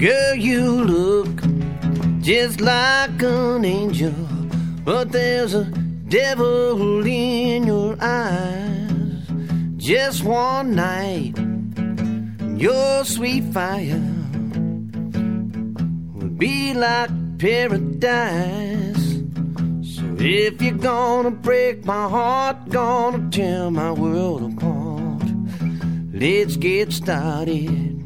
Girl, you look just like an angel, but there's a devil in your eyes. Just one night, your sweet fire would be like paradise. So if you're gonna break my heart, gonna tear my world apart, let's get started.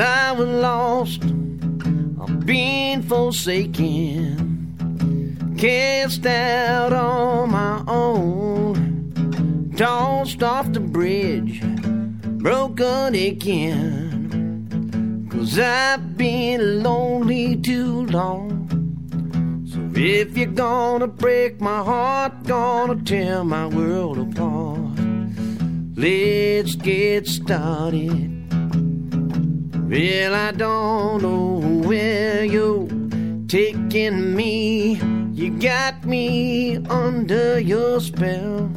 I was lost, I've been forsaken cast out on my own, tossed off the bridge, broken again. Cause I've been lonely too long. So if you're gonna break my heart, gonna tear my world apart, let's get started. Well, I don't know where you're taking me. You got me under your spell.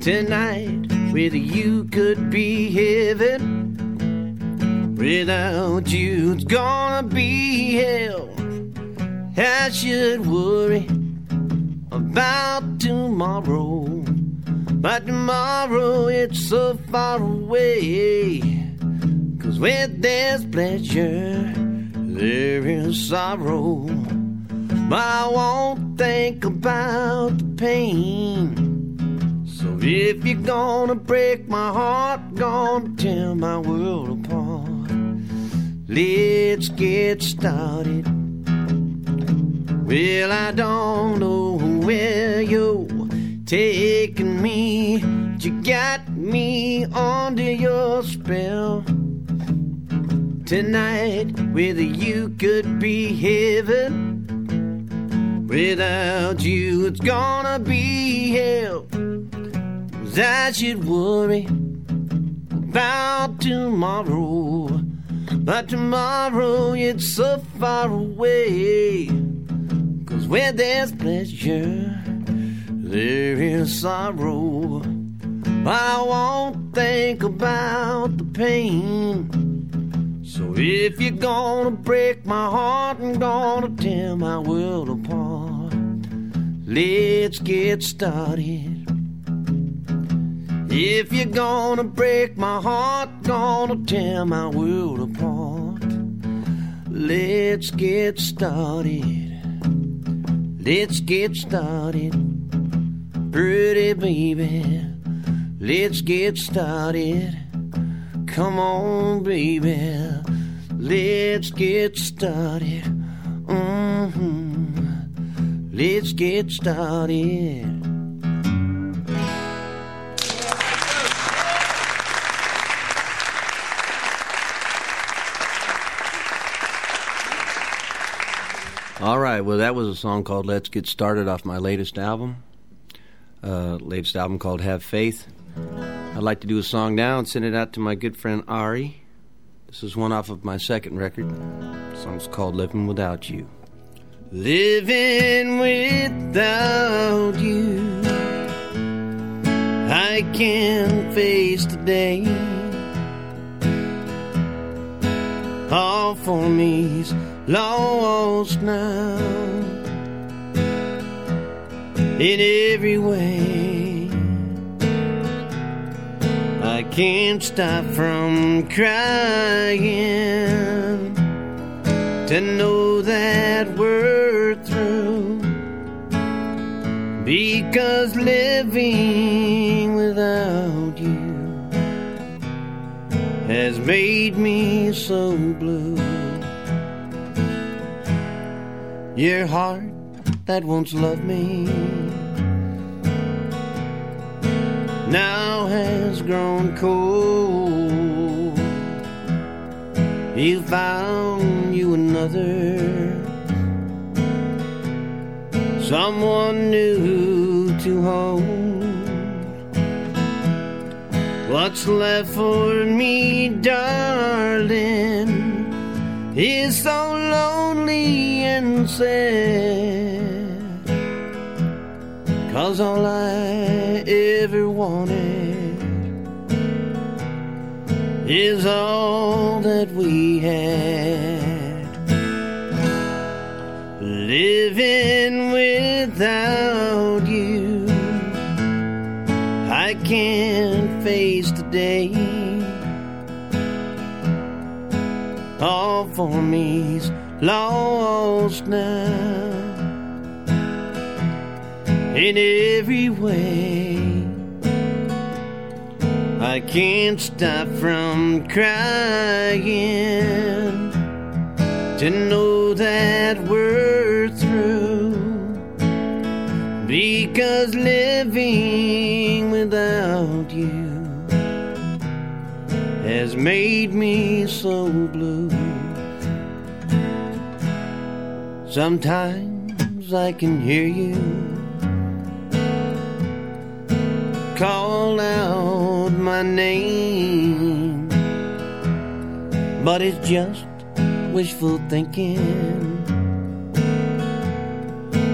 Tonight, with you could be heaven. Without you, it's gonna be hell. I should worry about tomorrow. But tomorrow, it's so far away. Where there's pleasure, there is sorrow. But I won't think about the pain. So if you're gonna break my heart, gonna tear my world apart, let's get started. Well, I don't know where you're taking me. but You got me under your spell. Tonight, whether you could be heaven. Without you, it's gonna be hell. 'Cause I should worry about tomorrow. But tomorrow, it's so far away. Cause where there's pleasure, there is sorrow. But I won't think about the pain. So if you're gonna break my heart and gonna tear my world apart, let's get started. If you're gonna break my heart, gonna tear my world apart, let's get started. Let's get started, pretty baby. Let's get started. Come on, baby. Let's get started. Mm-hmm. Let's get started. All right, well, that was a song called Let's Get Started off my latest album. Uh, latest album called Have Faith. I'd like to do a song now and send it out to my good friend Ari. This is one off of my second record. The song's called Living Without You. Living without you, I can't face today. All for me's lost now in every way. Can't stop from crying to know that we're through. Because living without you has made me so blue. Your heart that once loved me now has grown cold. You found you another, someone new to hold. What's left for me, darling, is so lonely and sad. Cause all I ever wanted is all that we had. Living without you, I can't face the day. All for me's lost now in every way. I can't stop from crying to know that we're through. Because living without you has made me so blue. Sometimes I can hear you call out my name, but it's just wishful thinking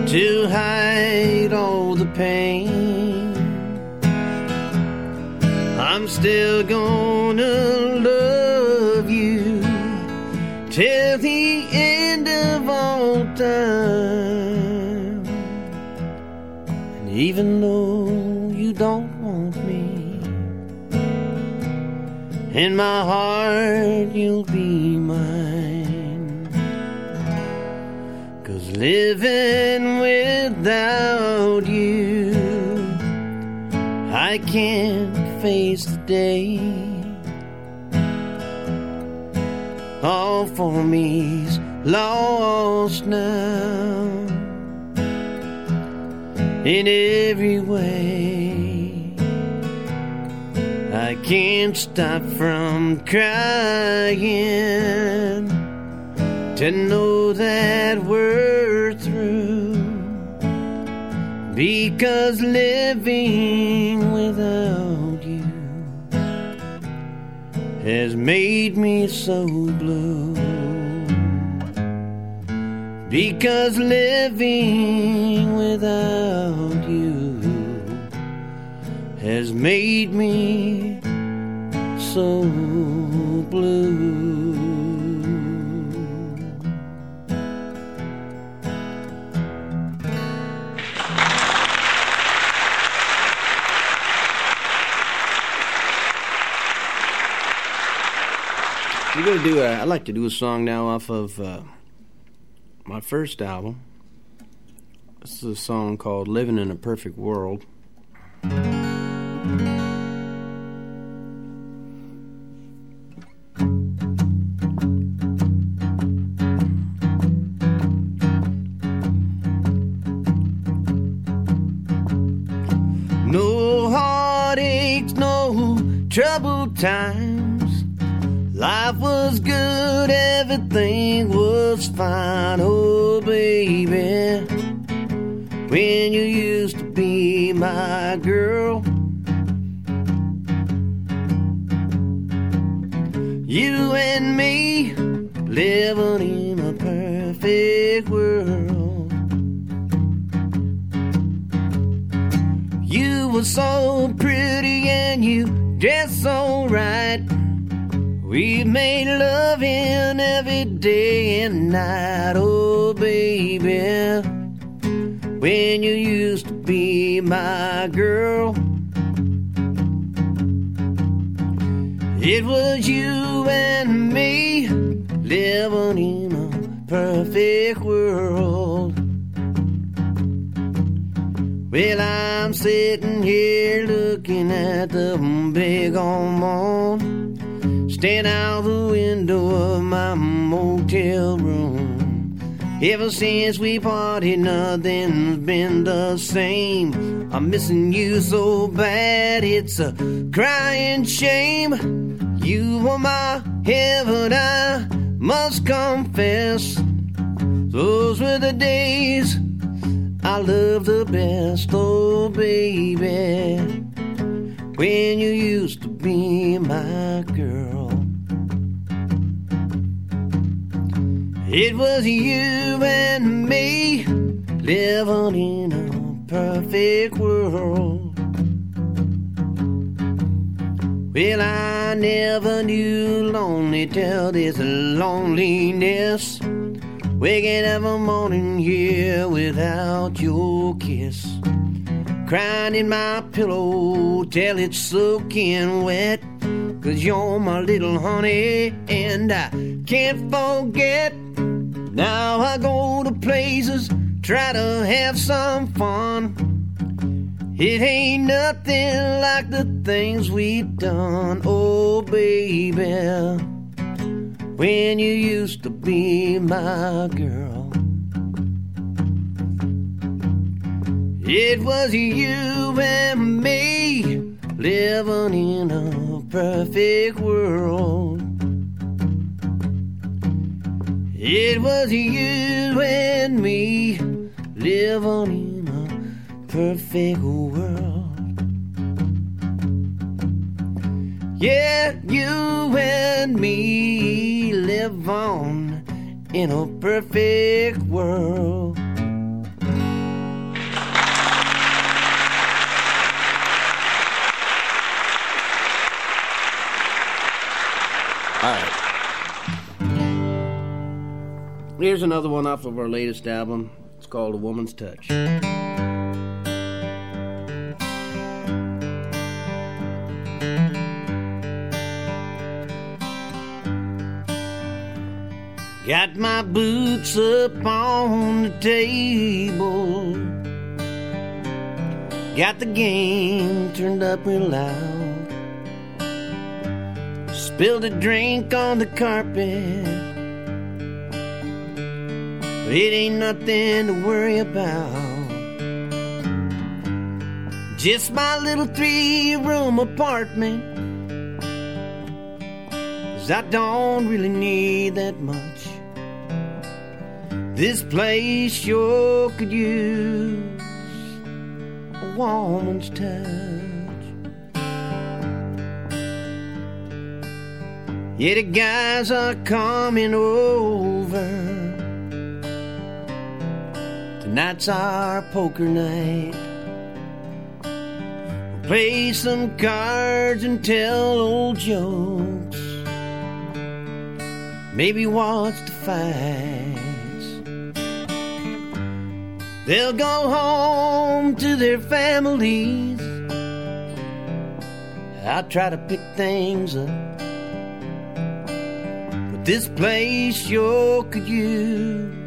to hide all the pain. I'm still gonna love you till the end of all time. And even though in my heart you'll be mine. Cause living without you, I can't face the day. All for me's lost now in every way. I can't stop from crying to know that we're through. Because living without you has made me so blue. Because living without you has made me so blue. We're gonna do a. I'd like to do a song now off of uh, my first album. This is a song called "Living in a Perfect World." Times. Life was good, everything was fine, oh baby. When you you dressed so right. We made loving every day and night, oh baby. When you used to be my girl, it was you and me living in a perfect world. Well, I'm sitting here looking at the big old moon. Stand out the window of my motel room. Ever since we parted, nothing's been the same. I'm missing you so bad, it's a crying shame. You were my heaven, I must confess. Those were the days I loved the best, oh baby. When you used to be my girl. It was you and me living in a perfect world. Well, I never knew lonely till this loneliness. Waking every morning here without your kiss. Crying in my pillow till it's soaking wet. Cause you're my little honey, and I can't forget. Now I go to places, try to have some fun. It ain't nothing like the things we've done, oh baby. When you used to be my girl, it was you and me living in a perfect world. It was you and me living in a perfect world. Yeah, you and me live on in a perfect world. Here's another one off of our latest album. It's called A Woman's Touch. Got my boots up on the table. Got the game turned up real loud. Spilled a drink on the carpet. It ain't nothing to worry about. Just my little three room apartment. Cause I don't really need that much. This place sure could use a woman's touch. Yeah, the guys are coming over. Tonight's our poker night. We'll play some cards and tell old jokes. Maybe watch the fight. They'll go home to their families. I'll try to pick things up. But this place sure could use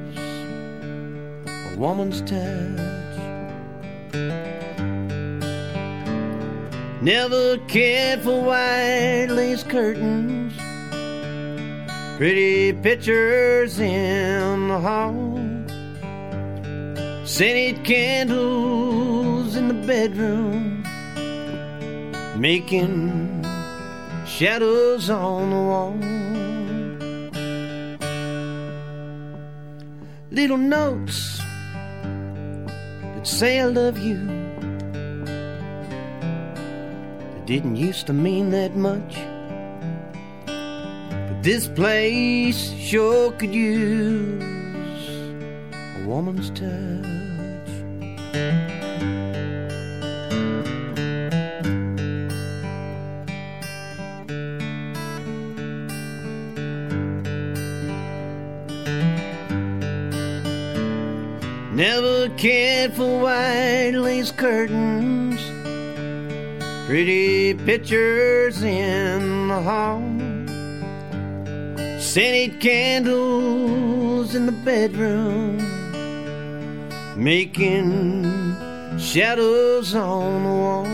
woman's touch. Never cared for white lace curtains, pretty pictures in the hall. Scented candles in the bedroom, making shadows on the wall. Little notes that say I love you. That didn't used to mean that much. But this place sure could use a woman's touch. Never for white lace curtains, pretty pictures in the hall, scented candles in the bedroom, making shadows on the wall.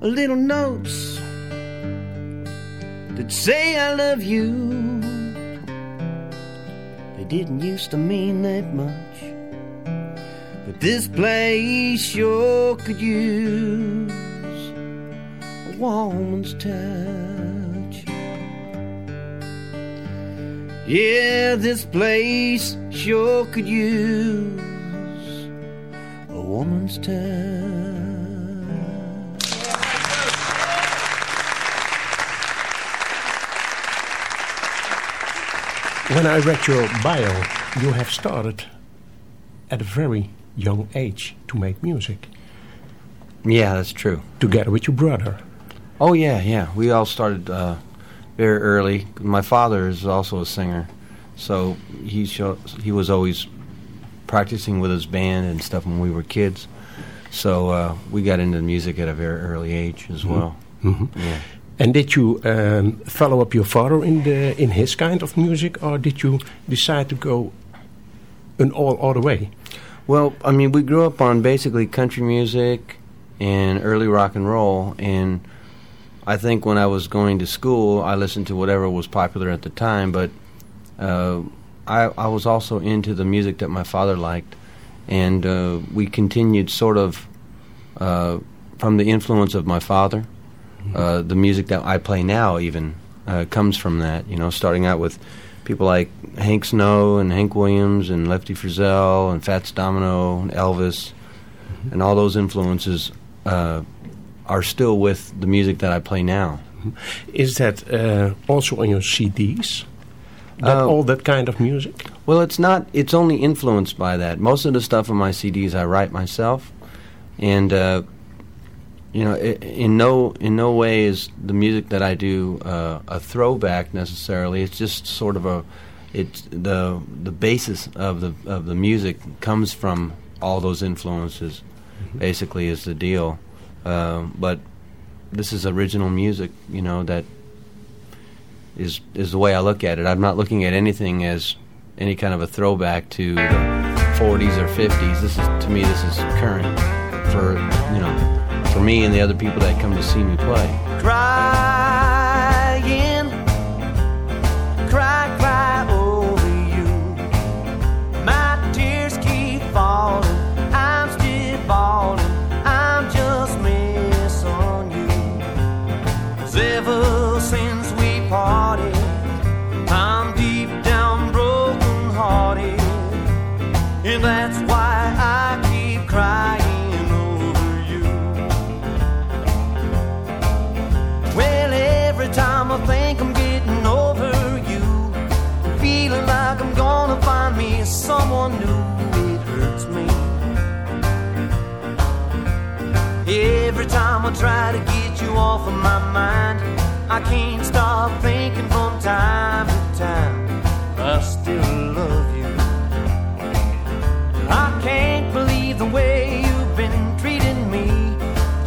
Little notes that say I love you didn't used to mean that much. But this place sure could use a woman's touch. Yeah, this place sure could use a woman's touch. When I read your bio, you have started at a very young age to make music. Yeah, that's true. Together with your brother. Oh yeah, yeah. We all started uh, very early. My father is also a singer, so he show, he was always practicing with his band and stuff when we were kids. So uh, we got into music at a very early age as well. Mhm. Yeah. And did you um, follow up your father in the in his kind of music, or did you decide to go an all other way? Well, I mean, we grew up on basically country music and early rock and roll, and I think when I was going to school, I listened to whatever was popular at the time. But uh, I, I was also into the music that my father liked, and uh, we continued sort of uh, from the influence of my father. Uh, the music that I play now even uh, comes from that. You know, starting out with people like Hank Snow and Hank Williams and Lefty Frizzell and Fats Domino and Elvis, and all those influences uh, are still with the music that I play now. Is that uh, also on your CDs? That, Uh, all that kind of music? Well, it's not. It's only influenced by that. Most of the stuff on my CDs I write myself, and uh, you know, in no in no way is the music that I do uh, a throwback necessarily. It's just sort of a. It's the the basis of the of the music comes from all those influences. Basically, is the deal. Um, but this is original music, you know that is is the way I look at it. I'm not looking at anything as any kind of a throwback to the 40s or 50s. This is to me this is current for you know for me and the other people that come to see me play. My mind, I can't stop thinking from time to time. I still love you. I can't believe the way you've been treating me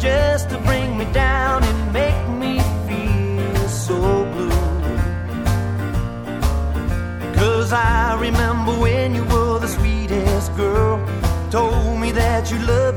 just to bring me down and make me feel so blue. Cause I remember when you were the sweetest girl, told me that you loved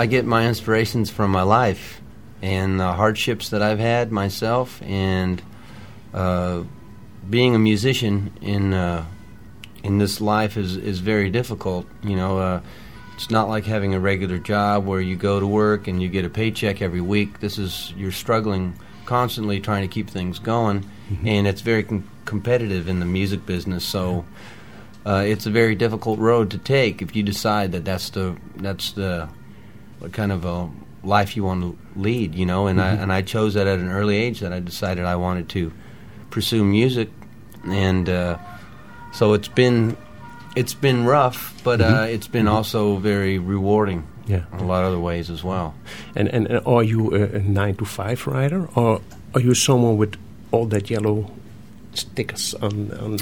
I get my inspirations from my life and the hardships that I've had myself, and uh, being a musician in uh, in this life is is very difficult. You know, uh, it's not like having a regular job where you go to work and you get a paycheck every week. This is you're struggling constantly trying to keep things going, and it's very com- competitive in the music business. So. Uh, it's a very difficult road to take if you decide that that's the that's the kind of a life you want to lead, you know. And I and I chose that at an early age that I decided I wanted to pursue music, and uh, so it's been it's been rough, but uh, it's been also very rewarding. Yeah. in a lot of other ways as well. And, and, and are you a, a nine to five writer, or are you someone with all that yellow stickers on on,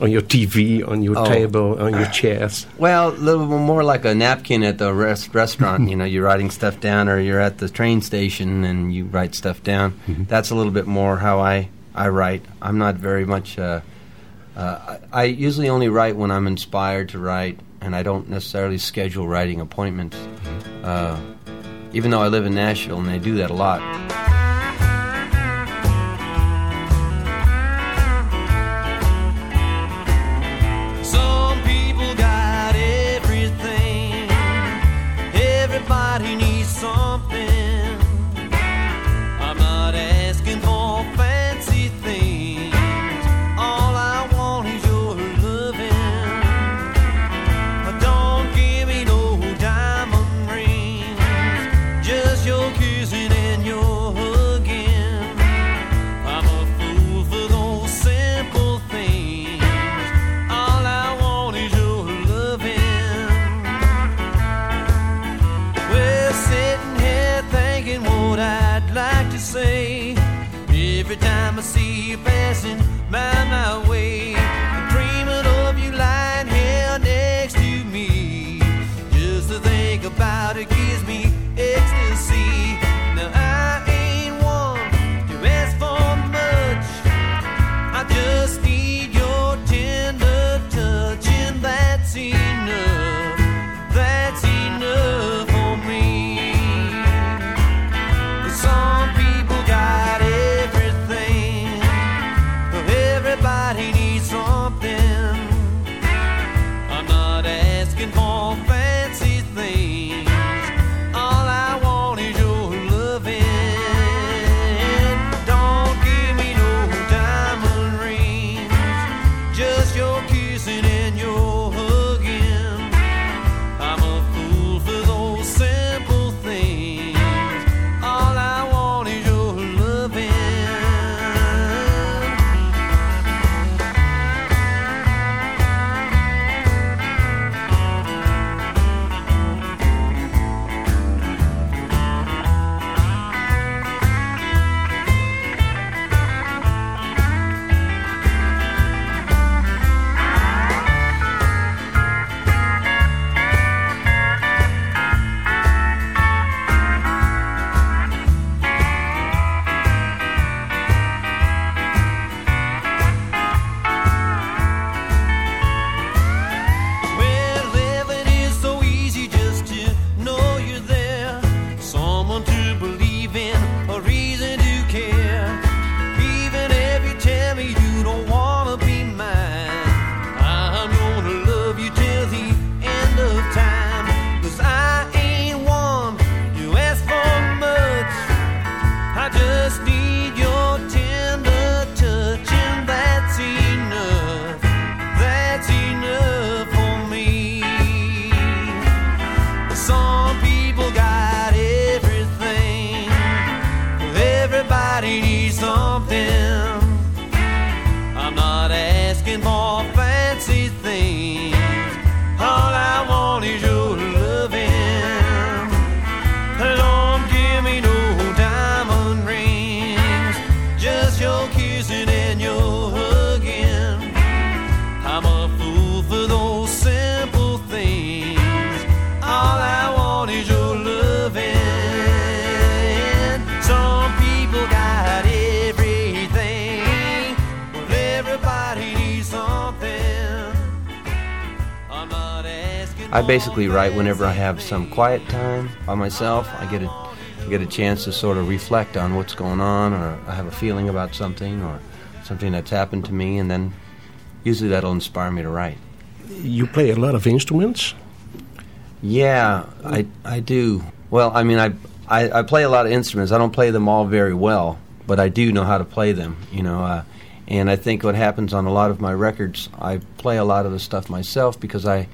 on your TV, on your Oh. table, on your chairs? Well, a little more like a napkin at the rest- restaurant. you know, you're writing stuff down, or you're at the train station and you write stuff down. That's a little bit more how I I write. I'm not very much. Uh, uh, I, I usually only write when I'm inspired to write, and I don't necessarily schedule writing appointments. Uh, even though I live in Nashville, and they do that a lot. Basically write whenever I have some quiet time by myself. I get a I get a chance to sort of reflect on what's going on, or I have a feeling about something, or something that's happened to me, and then usually that'll inspire me to write. You play a lot of instruments. Yeah, I I do. Well, I mean, I, I I play a lot of instruments. I don't play them all very well, but I do know how to play them. You know. Uh, and I think what happens on a lot of my records, I play a lot of the stuff myself because I,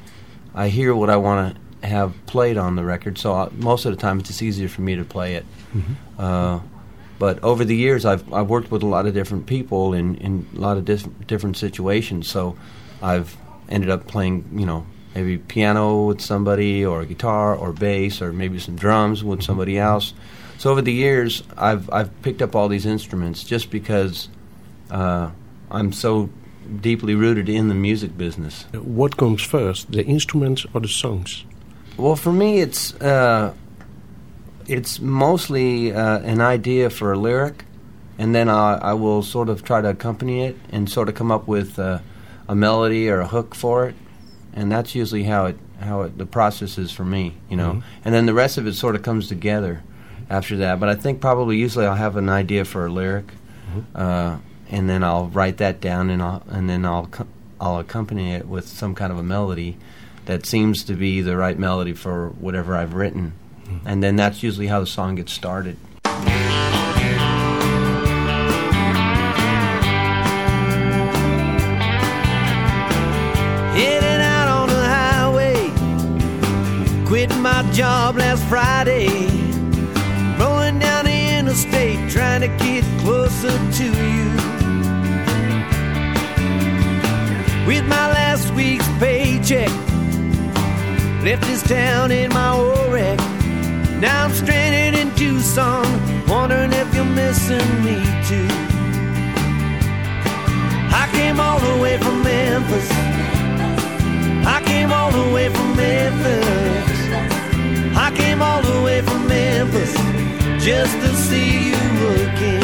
I hear what I want to have played on the record. So I, most of the time, it's just easier for me to play it. Mm-hmm. Uh, but over the years, I've I've worked with a lot of different people in, in a lot of diff- different situations. So I've ended up playing, you know, maybe piano with somebody, or guitar, or bass, or maybe some drums with mm-hmm. somebody else. So over the years, I've I've picked up all these instruments just because uh, I'm so deeply rooted in the music business. What comes first, the instruments or the songs? Well, for me, it's uh, it's mostly uh, an idea for a lyric, and then I, I, will sort of try to accompany it and sort of come up with uh, a melody or a hook for it, and that's usually how it how it, the process is for me, you know. Mm-hmm. And then the rest of it sort of comes together after that. But I think probably usually I'll have an idea for a lyric. Mm-hmm uh, and then I'll write that down and I'll and then I'll I'll accompany it with some kind of a melody that seems to be the right melody for whatever I've written, mm-hmm. and then that's usually how the song gets started. Heading out on the highway, quit my job last Friday, rolling down the interstate, trying to get closer to you. With my last week's paycheck. Left this town in my old wreck. Now I'm stranded in Tucson, wondering if you're missing me too. I came all the way from Memphis. I came all the way from Memphis. I came all the way from Memphis just to see you again.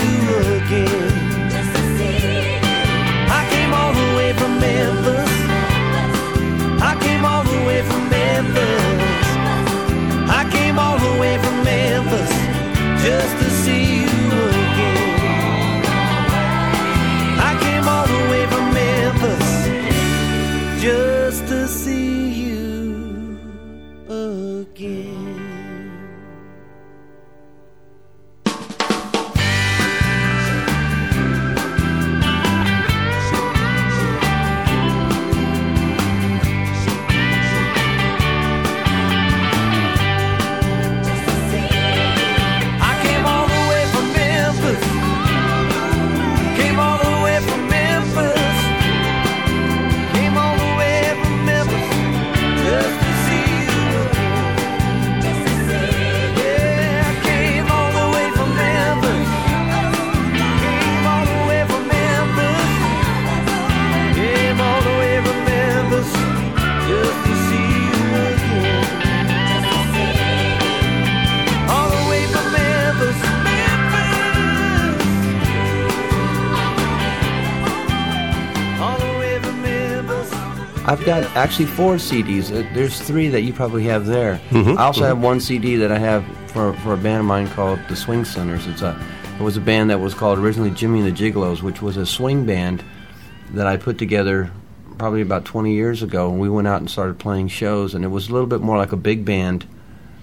I've got actually four CDs. Uh, There's three that you probably have there. Mm-hmm. I also have one CD that I have for, for a band of mine called the Swing Centers. It's a it was a band that was called originally Jimmy and the Gigolos, which was a swing band that I put together probably about 20 years ago. And we went out and started playing shows, and it was a little bit more like a big band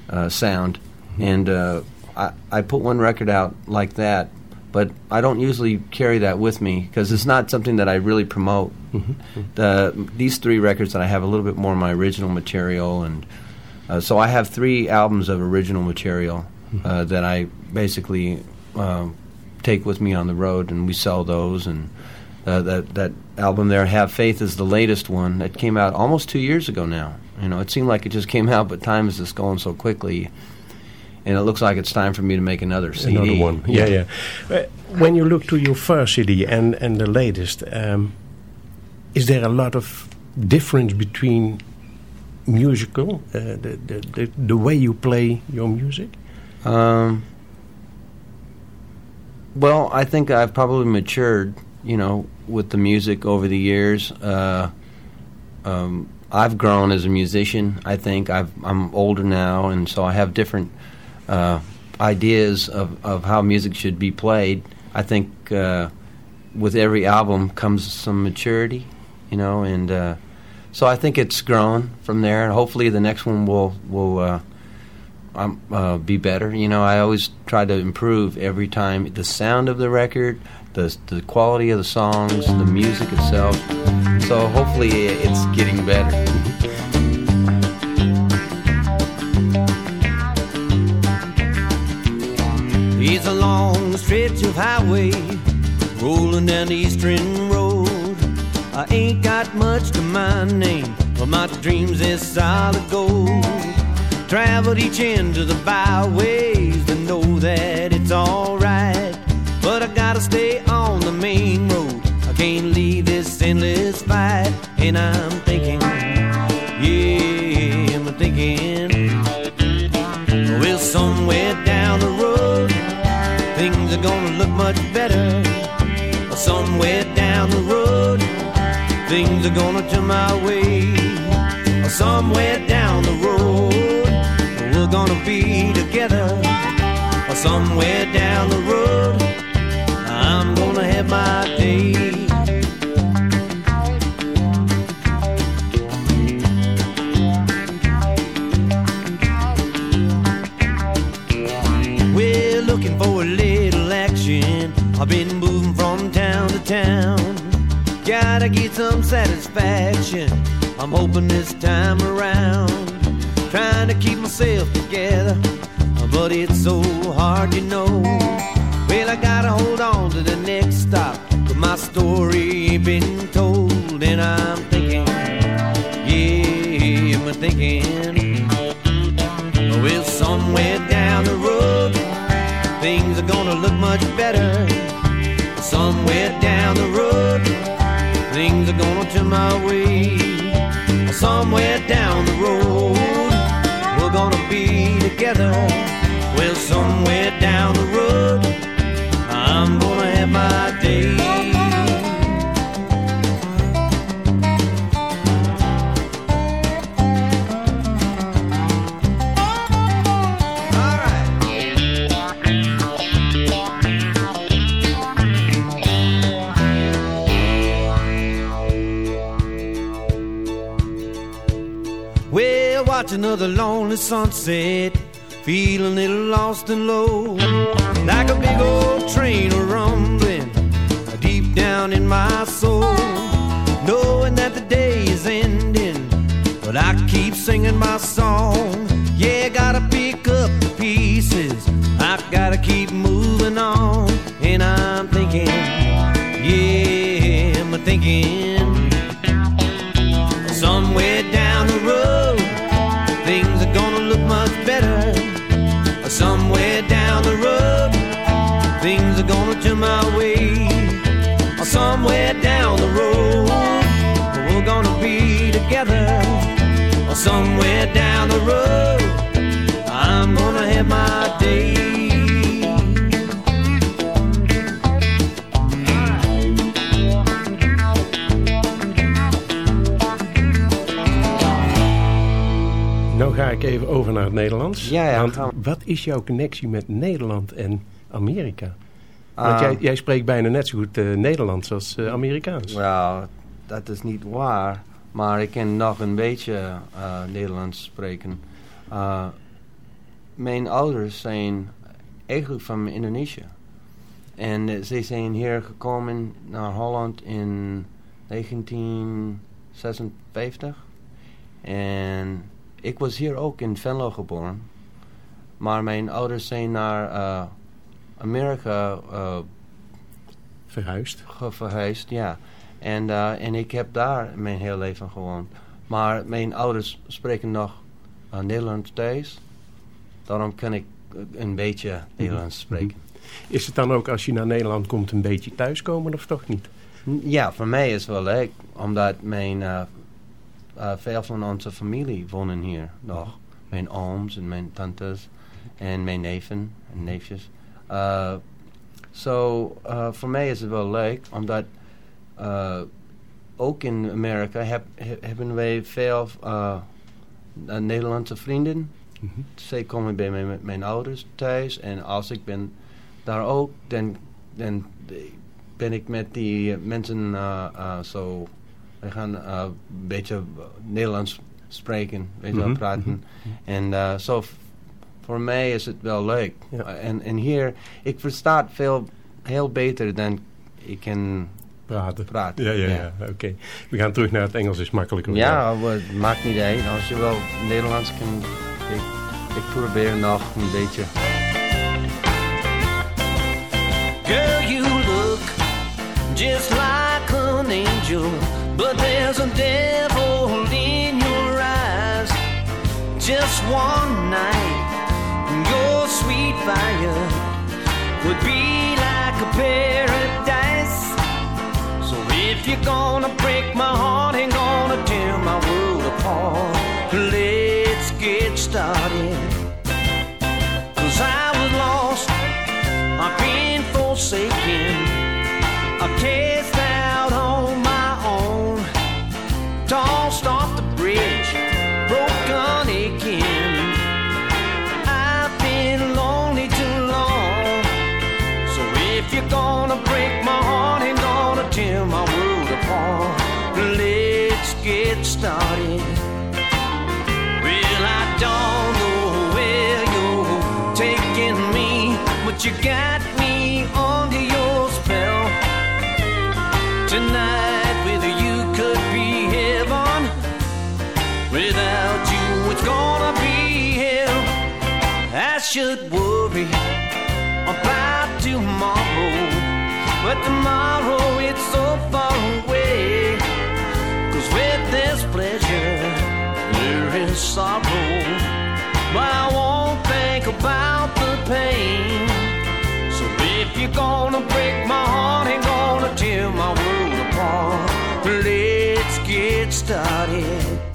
uh, sound. And uh, I, I put one record out like that, but I don't usually carry that with me because it's not something that I really promote. The, these three records that I have a little bit more of my original material, and uh, so I have three albums of original material uh, that I basically um take with me on the road, and we sell those. And uh, that that album there, "Have Faith," is the latest one that came out almost two years ago now. You know, it seemed like it just came out, but time is just going so quickly. And it looks like it's time for me to make another CD. Another one. Yeah, yeah. Uh, when you look to your first CD and, and the latest, um, is there a lot of difference between musical, uh, the, the, the, the way you play your music? Um, well, I think I've probably matured, you know, with the music over the years. Uh, um, I've grown as a musician. I think I've, I'm older now, and so I have different uh, ideas of, of how music should be played. I think uh, with every album comes some maturity, you know, and uh, so I think it's grown from there. And hopefully, the next one will will uh, um, uh, be better. You know, I always try to improve every time the sound of the record, the the quality of the songs, the music itself. So hopefully, it's getting better. Long stretch of highway rolling down the eastern road. I ain't got much to my name, but my dreams is solid gold. Traveled each end of the byways to know that it's alright. But I gotta stay on the main road. I can't leave this endless fight. And I'm thinking, yeah, I'm thinking. Well, somewhere down the road, things are gonna look much better. Somewhere down the road, things are gonna turn my way. Somewhere down the road, we're gonna be together. Somewhere down the road, I'm gonna have my day. I've been moving from town to town. Gotta get some satisfaction. I'm hoping this time around. Trying to keep myself together, but it's so hard you know. Well, I gotta hold on to the next stop. But my story ain't been told, and I'm thinking, yeah, I'm thinking. Oh, well, somewhere down the road, things are gonna look much better. Down the road, things are gonna turn my way. Somewhere down the road, we're gonna be together. Well, somewhere down the road, another lonely sunset, feeling a little lost and low, like a big old train rumbling deep down in my soul, knowing that the day is ending, but I keep singing my song. Yeah, gotta pick up the pieces, I gotta keep moving on, and I'm thinking, yeah, somewhere down the road, I'm gonna have my day. Nou ga ik even over naar het Nederlands. Ja, ja, want wat is jouw connectie met Nederland en Amerika? Want ah. jij, jij spreekt bijna net zo goed eh, Nederlands als eh, Amerikaans. Nou, dat is niet waar. Maar ik kan nog een beetje eh, Nederlands spreken. Eh, mijn ouders zijn eigenlijk van Indonesië. En eh, ze zijn hier gekomen naar Holland in 1956. En ik was hier ook in Venlo geboren. Maar mijn ouders zijn naar Amerika Verhuisd. verhuisd, ja. En, eh, en ik heb daar mijn hele leven gewoond. Maar mijn ouders spreken nog eh, Nederlands thuis. Daarom kan ik eh, een beetje Nederlands spreken. Is het dan ook als je naar Nederland komt een beetje thuiskomen of toch niet? Ja, voor mij is het wel leuk. Omdat mijn, veel van onze familie wonen hier nog. Mijn ooms en mijn tantes en mijn neven en neefjes. Zo, eh, voor mij is het wel leuk. Omdat eh, ook in Amerika heb, he- hebben wij veel eh, Nederlandse vrienden. Mhm. Zij komen bij mijn, met mijn ouders thuis. En als ik ben daar ook, dan, dan ben ik met die mensen eh, zo... We gaan een beetje Nederlands spreken, weet je wel, Mhm, praten. En eh, zo, voor mij is het wel leuk. Ja. En, en hier, ik versta veel heel beter dan ik kan Praten. praten. Ja, ja, ja. Oké. We gaan terug naar het Engels, is makkelijker. Ja, maar het maakt niet uit. Als je wel Nederlands kan, ik, ik probeer nog een beetje. Girl, you look just like an angel, but there's a devil in your eyes. Just one night, your sweet fire would be like a paradise. If you're gonna break my heart and gonna tear my world apart, let's get started. Cause I was lost I've been forsaken. Should worry about tomorrow, but tomorrow it's so far away. Cause with this pleasure, there is sorrow. But I won't think about the pain. So if you're gonna break my heart and gonna tear my world apart, let's get started.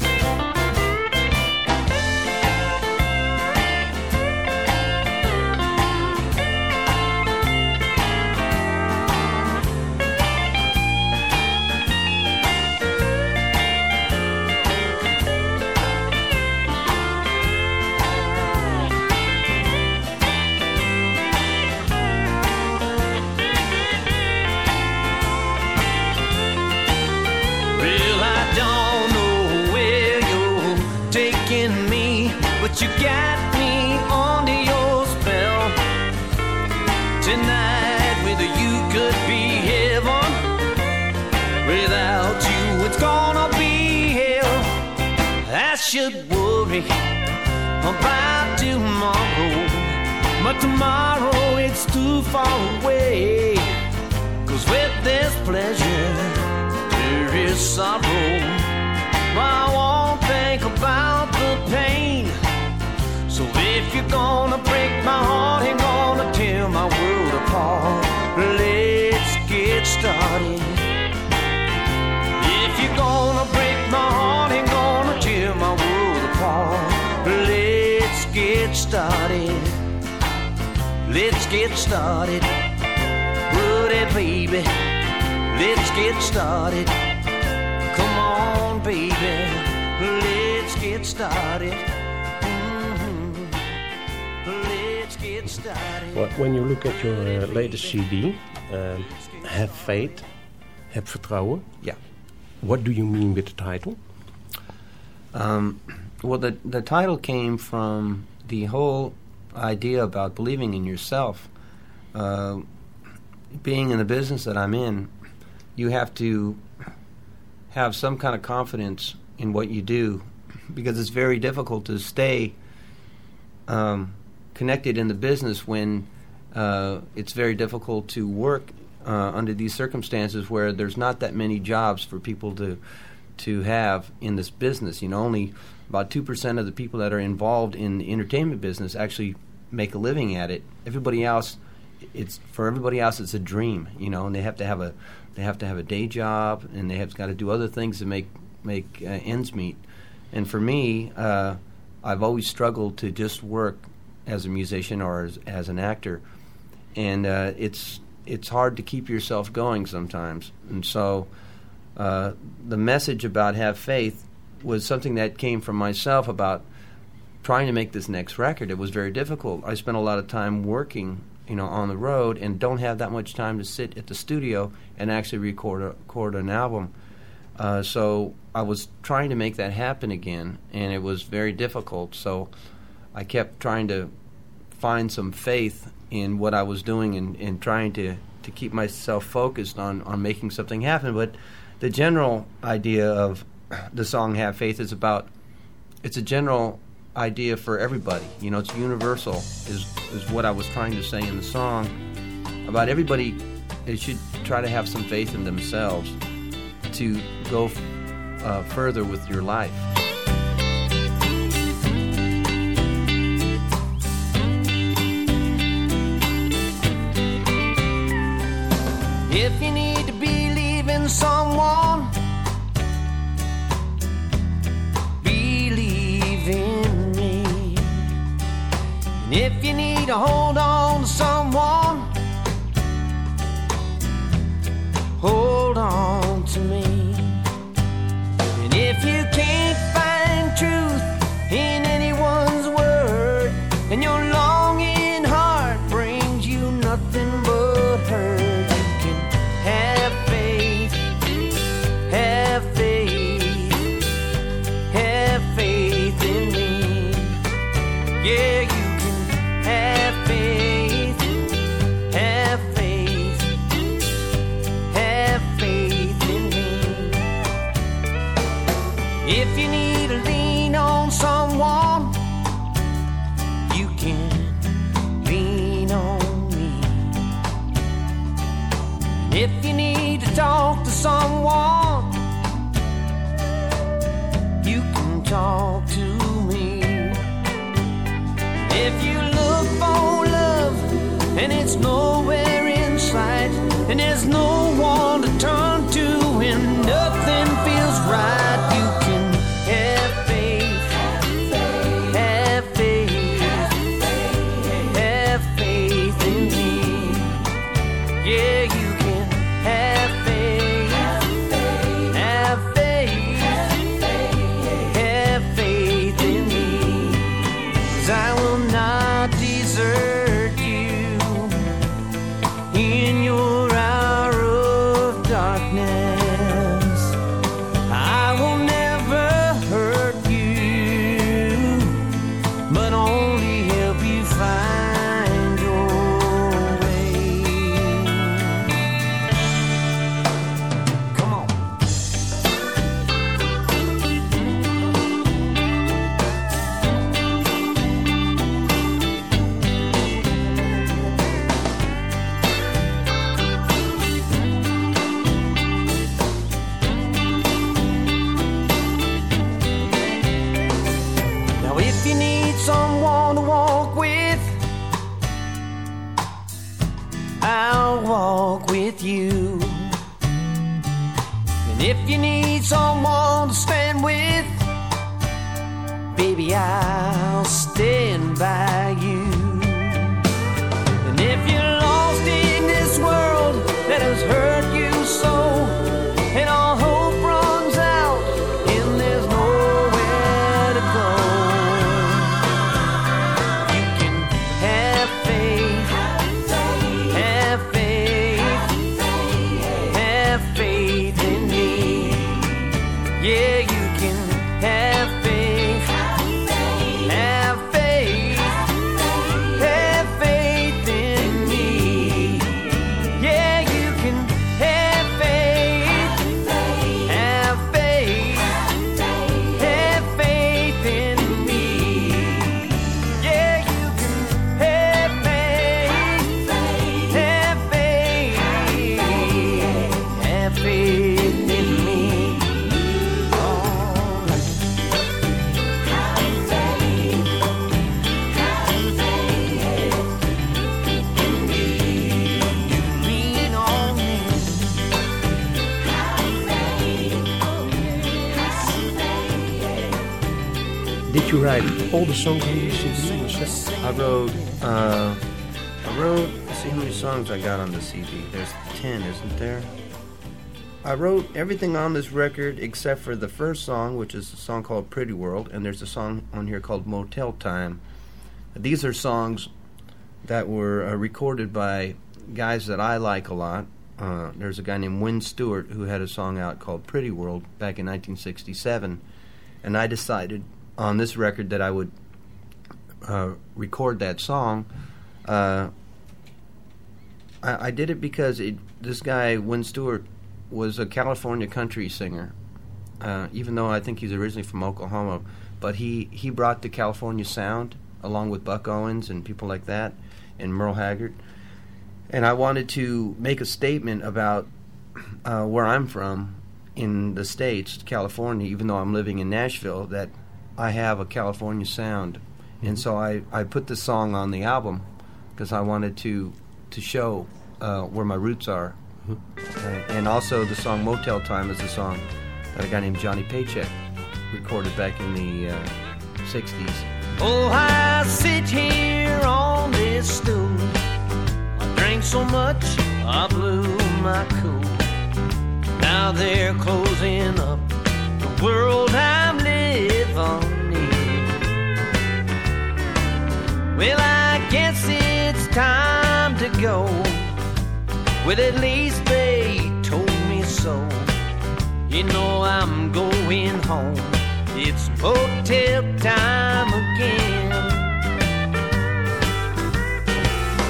Should worry about tomorrow, but tomorrow it's too far away. Cause with this pleasure, there is sorrow. But I won't think about the pain. So if you're gonna break my heart and gonna tear my world apart, let's get started. If you're gonna break my heart started. Let's get started. Woody, baby, let's get started. Come on, baby, let's get started. get started. Well, when you look at your uh, latest CD, um, Have Faith, Heb Vertrouwen. Yeah. What do you mean with the title? Um, well, the the title came from the whole idea about believing in yourself. Uh, being in the business that I'm in, you have to have some kind of confidence in what you do because it's very difficult to stay um, connected in the business when uh, it's very difficult to work uh, under these circumstances where there's not that many jobs for people to to have in this business. You know, only about two percent of the people that are involved in the entertainment business actually make a living at it. Everybody else, it's for everybody else, it's a dream. You know, and they have to have a they have to have a day job and they have got to do other things to make make uh, ends meet. And for me, uh, I've always struggled to just work as a musician or as, as an actor, and uh, it's it's hard to keep yourself going sometimes. And so, uh, the message about have faith was something that came from myself about trying to make this next record. It was very difficult. I spent a lot of time working, you know, on the road, and don't have that much time to sit at the studio and actually record a, record an album. Uh, so I was trying to make that happen again, and it was very difficult. So I kept trying to find some faith in what I was doing and, and trying to, to keep myself focused on, on making something happen. But the general idea of the song "Have Faith" is about it's a general idea for everybody. You know, it's universal. Is is what I was trying to say in the song about everybody. They should try to have some faith in themselves to go uh, further with your life. If you need need to hold on all the songs? I wrote, uh, I wrote, let's see how many songs I got on the CD. There's 10, isn't there? I wrote everything on this record except for the first song, which is a song called Pretty World, and there's a song on here called Motel Time. These are songs that were uh, recorded by guys that I like a lot. Uh, there's a guy named Wynn Stewart who had a song out called Pretty World back in 1967, and I decided on this record that I would uh, record that song. Uh, I, I, did it because it, this guy Wynn Stewart was a California country singer, uh, even though I think he's originally from Oklahoma. But he, he brought the California sound along with Buck Owens and people like that, and Merle Haggard. And I wanted to make a statement about uh, where I'm from in the States, California, even though I'm living in Nashville, that I have a California sound. Mm-hmm. And so I, I put the song on the album because I wanted to, to show uh, where my roots are. Mm-hmm. And also, the song Motel Time is a song that a guy named Johnny Paycheck recorded back in the 60s. Uh, oh, I sit here on this stool. I drank so much, I blew my cool. Now they're closing up the world I'm in. Well, I guess it's time to go. Well, at least they told me so. You know I'm going home. It's motel time again.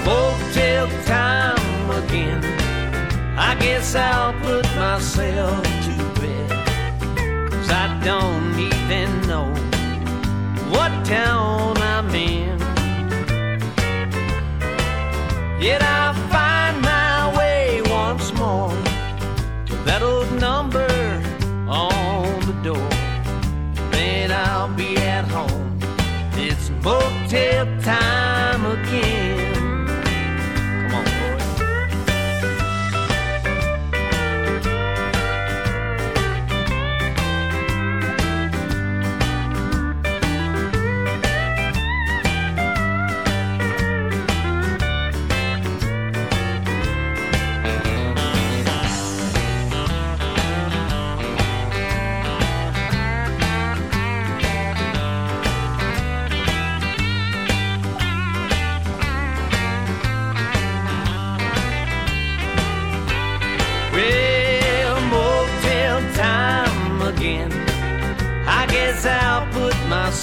Motel time again. I guess I'll put myself to bed. Cause I don't even know what town I'm in. Yet I find my way once more to that old number on the door. Then I'll be at home. It's motel time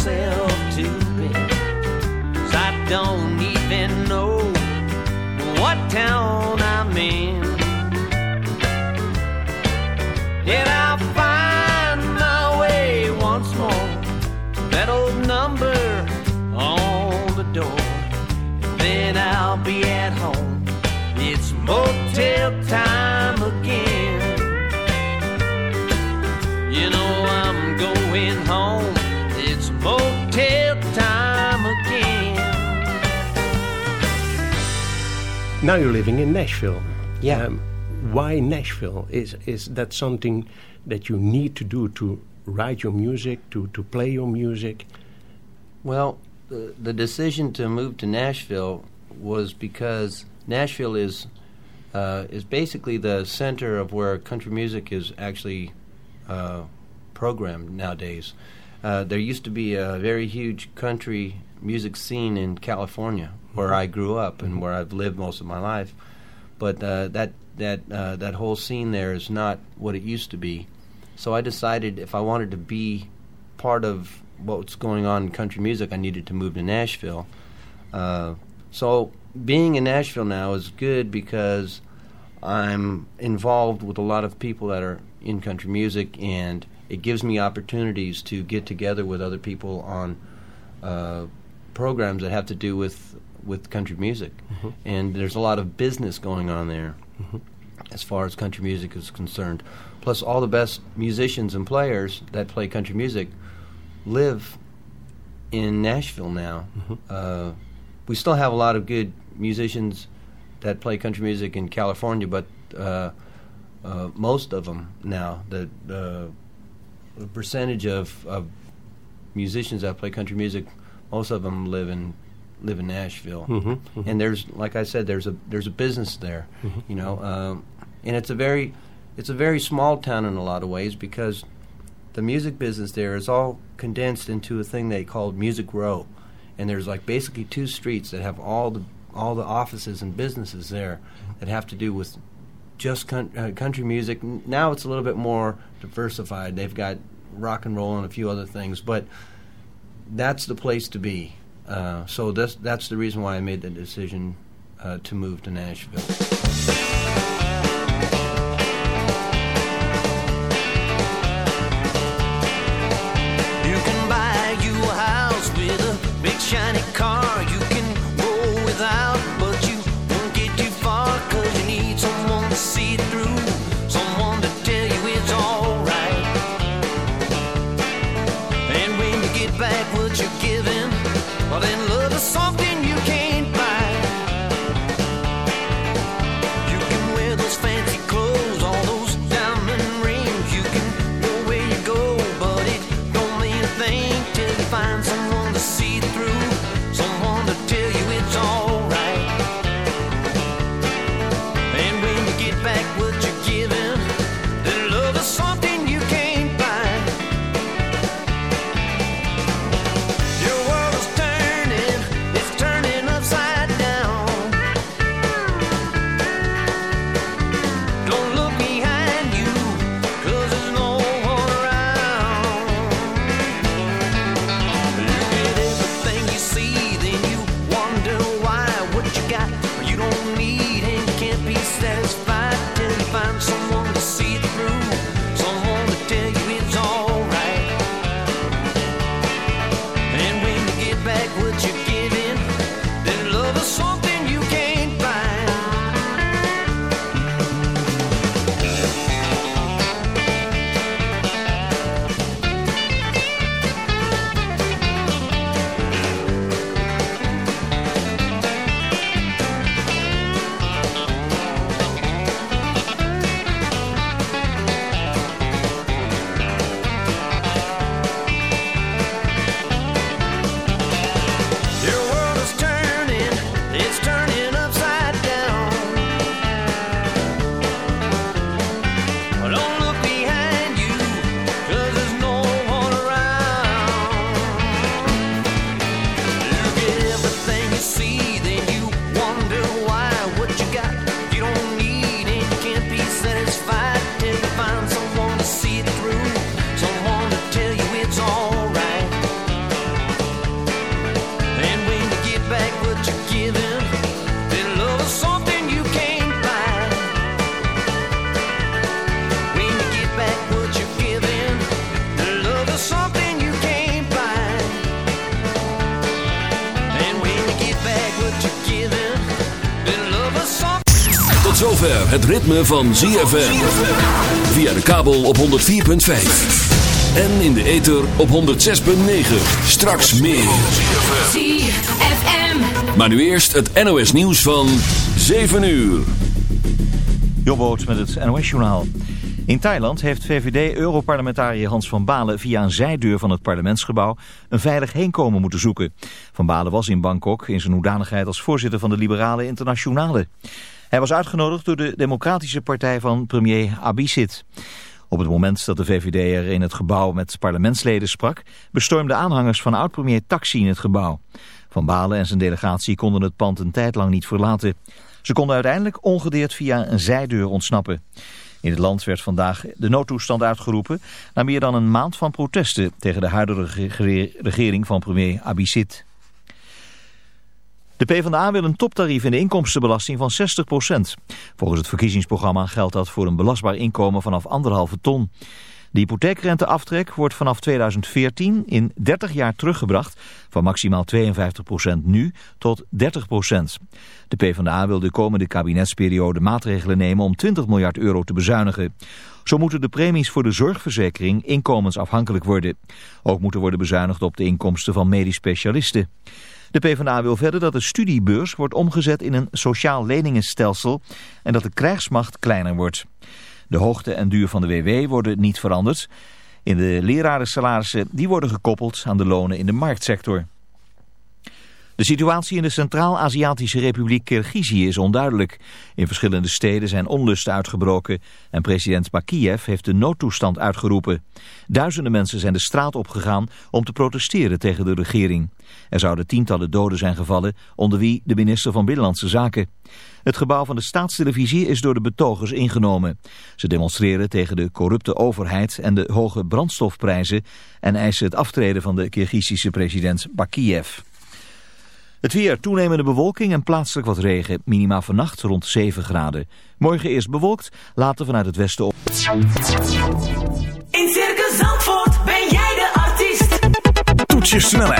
myself to bed. Cause I don't even know what town I'm in. Yet I'll find my way once more. That old number on the door. And then I'll be at home. It's motel time Now you're living in Nashville. Yeah. Um, why Nashville? Is is that something that you need to do to write your music, to, to play your music? Well, the, the decision to move to Nashville was because Nashville is uh, is basically the center of where country music is actually uh, programmed nowadays. Uh, there used to be a very huge country music scene in California, where. I grew up and where I've lived most of my life. But uh, that that uh, that whole scene there is not what it used to be. So I decided if I wanted to be part of what's going on in country music, I needed to move to Nashville. Uh, so being in Nashville now is good because I'm involved with a lot of people that are in country music and it gives me opportunities to get together with other people on uh, programs that have to do with with country music, mm-hmm. and there's a lot of business going on there mm-hmm. as far as country music is concerned. Plus, all the best musicians and players that play country music live in Nashville now. Mm-hmm. Uh, we still have a lot of good musicians that play country music in California, but uh, uh, most of them now, the the percentage of, of musicians that play country music, most of them live in live in Nashville, Mhm, mhm. and there's like I said, there's a there's a business there, you know, um, and it's a very it's a very small town in a lot of ways because the music business there is all condensed into a thing they call Music Row, and there's like basically two streets that have all the all the offices and businesses there that have to do with just coun- uh, country music. Now it's a little bit more diversified. They've got rock and roll and a few other things, but that's the place to be. Uh, so that's that's the reason why I made the decision uh, to move to Nashville. Ritme van ZFM. Via de kabel op 104.5. En in de ether op 106.9. Straks meer. ZFM. Maar nu eerst het NOS nieuws van 7 uur. Jobboot met het NOS-journaal. In Thailand heeft VVD-europarlementariër Hans van Balen via een zijdeur van het parlementsgebouw een veilig heenkomen moeten zoeken. Van Balen was in Bangkok in zijn hoedanigheid als voorzitter van de Liberale Internationale. Hij was uitgenodigd door de Democratische Partij van premier Abhisit. Op het moment dat de VVD er in het gebouw met parlementsleden sprak, bestormden aanhangers van oud-premier Taxi in het gebouw. Van Balen en zijn delegatie konden het pand een tijd lang niet verlaten. Ze konden uiteindelijk ongedeerd via een zijdeur ontsnappen. In het land werd vandaag de noodtoestand uitgeroepen na meer dan een maand van protesten tegen de huidige rege- regering van premier Abhisit. De PvdA wil een toptarief in de inkomstenbelasting van 60%. Volgens het verkiezingsprogramma geldt dat voor een belastbaar inkomen vanaf anderhalve ton. De hypotheekrenteaftrek wordt vanaf 2014 in 30 jaar teruggebracht van maximaal 52% nu tot 30%. De PvdA wil de komende kabinetsperiode maatregelen nemen om 20 miljard euro te bezuinigen. Zo moeten de premies voor de zorgverzekering inkomensafhankelijk worden. Ook moeten worden bezuinigd op de inkomsten van medisch specialisten. De PvdA wil verder dat de studiebeurs wordt omgezet in een sociaal leningenstelsel en dat de krijgsmacht kleiner wordt. De hoogte en duur van de WW worden niet veranderd. In de lerarensalarissen die worden gekoppeld aan de lonen in de marktsector. De situatie in de Centraal-Aziatische Republiek Kirgizië is onduidelijk. In verschillende steden zijn onlusten uitgebroken en president Bakiev heeft de noodtoestand uitgeroepen. Duizenden mensen zijn de straat opgegaan om te protesteren tegen de regering. Er zouden tientallen doden zijn gevallen, onder wie de minister van Binnenlandse Zaken. Het gebouw van de staatstelevisie is door de betogers ingenomen. Ze demonstreren tegen de corrupte overheid en de hoge brandstofprijzen en eisen het aftreden van de Kirgizische president Bakiev. Het weer, toenemende bewolking en plaatselijk wat regen. Minima vannacht rond 7 graden. Morgen eerst bewolkt, later vanuit het westen op. In Circus Zandvoort ben jij de artiest. Toets je snelheid,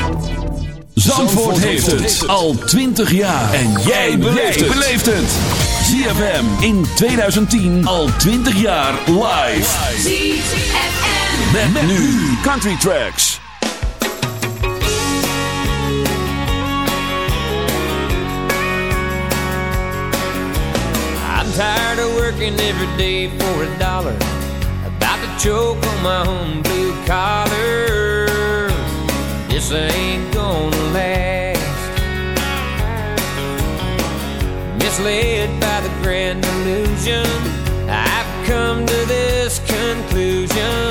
Zandvoort heeft het al 20 jaar. En jij beleeft het. ZFM in 2010 al 20 jaar live. ZFM. Met, nu Country Tracks. I'm tired of working every day for a dollar. About to choke on my own blue collar. This ain't gonna last. Misled by the grand illusion, I've come to this conclusion.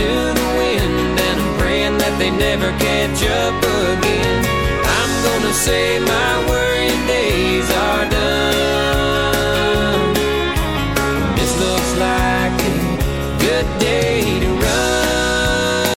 To the wind and I'm praying that they never catch up again. I'm gonna say my worrying days are done.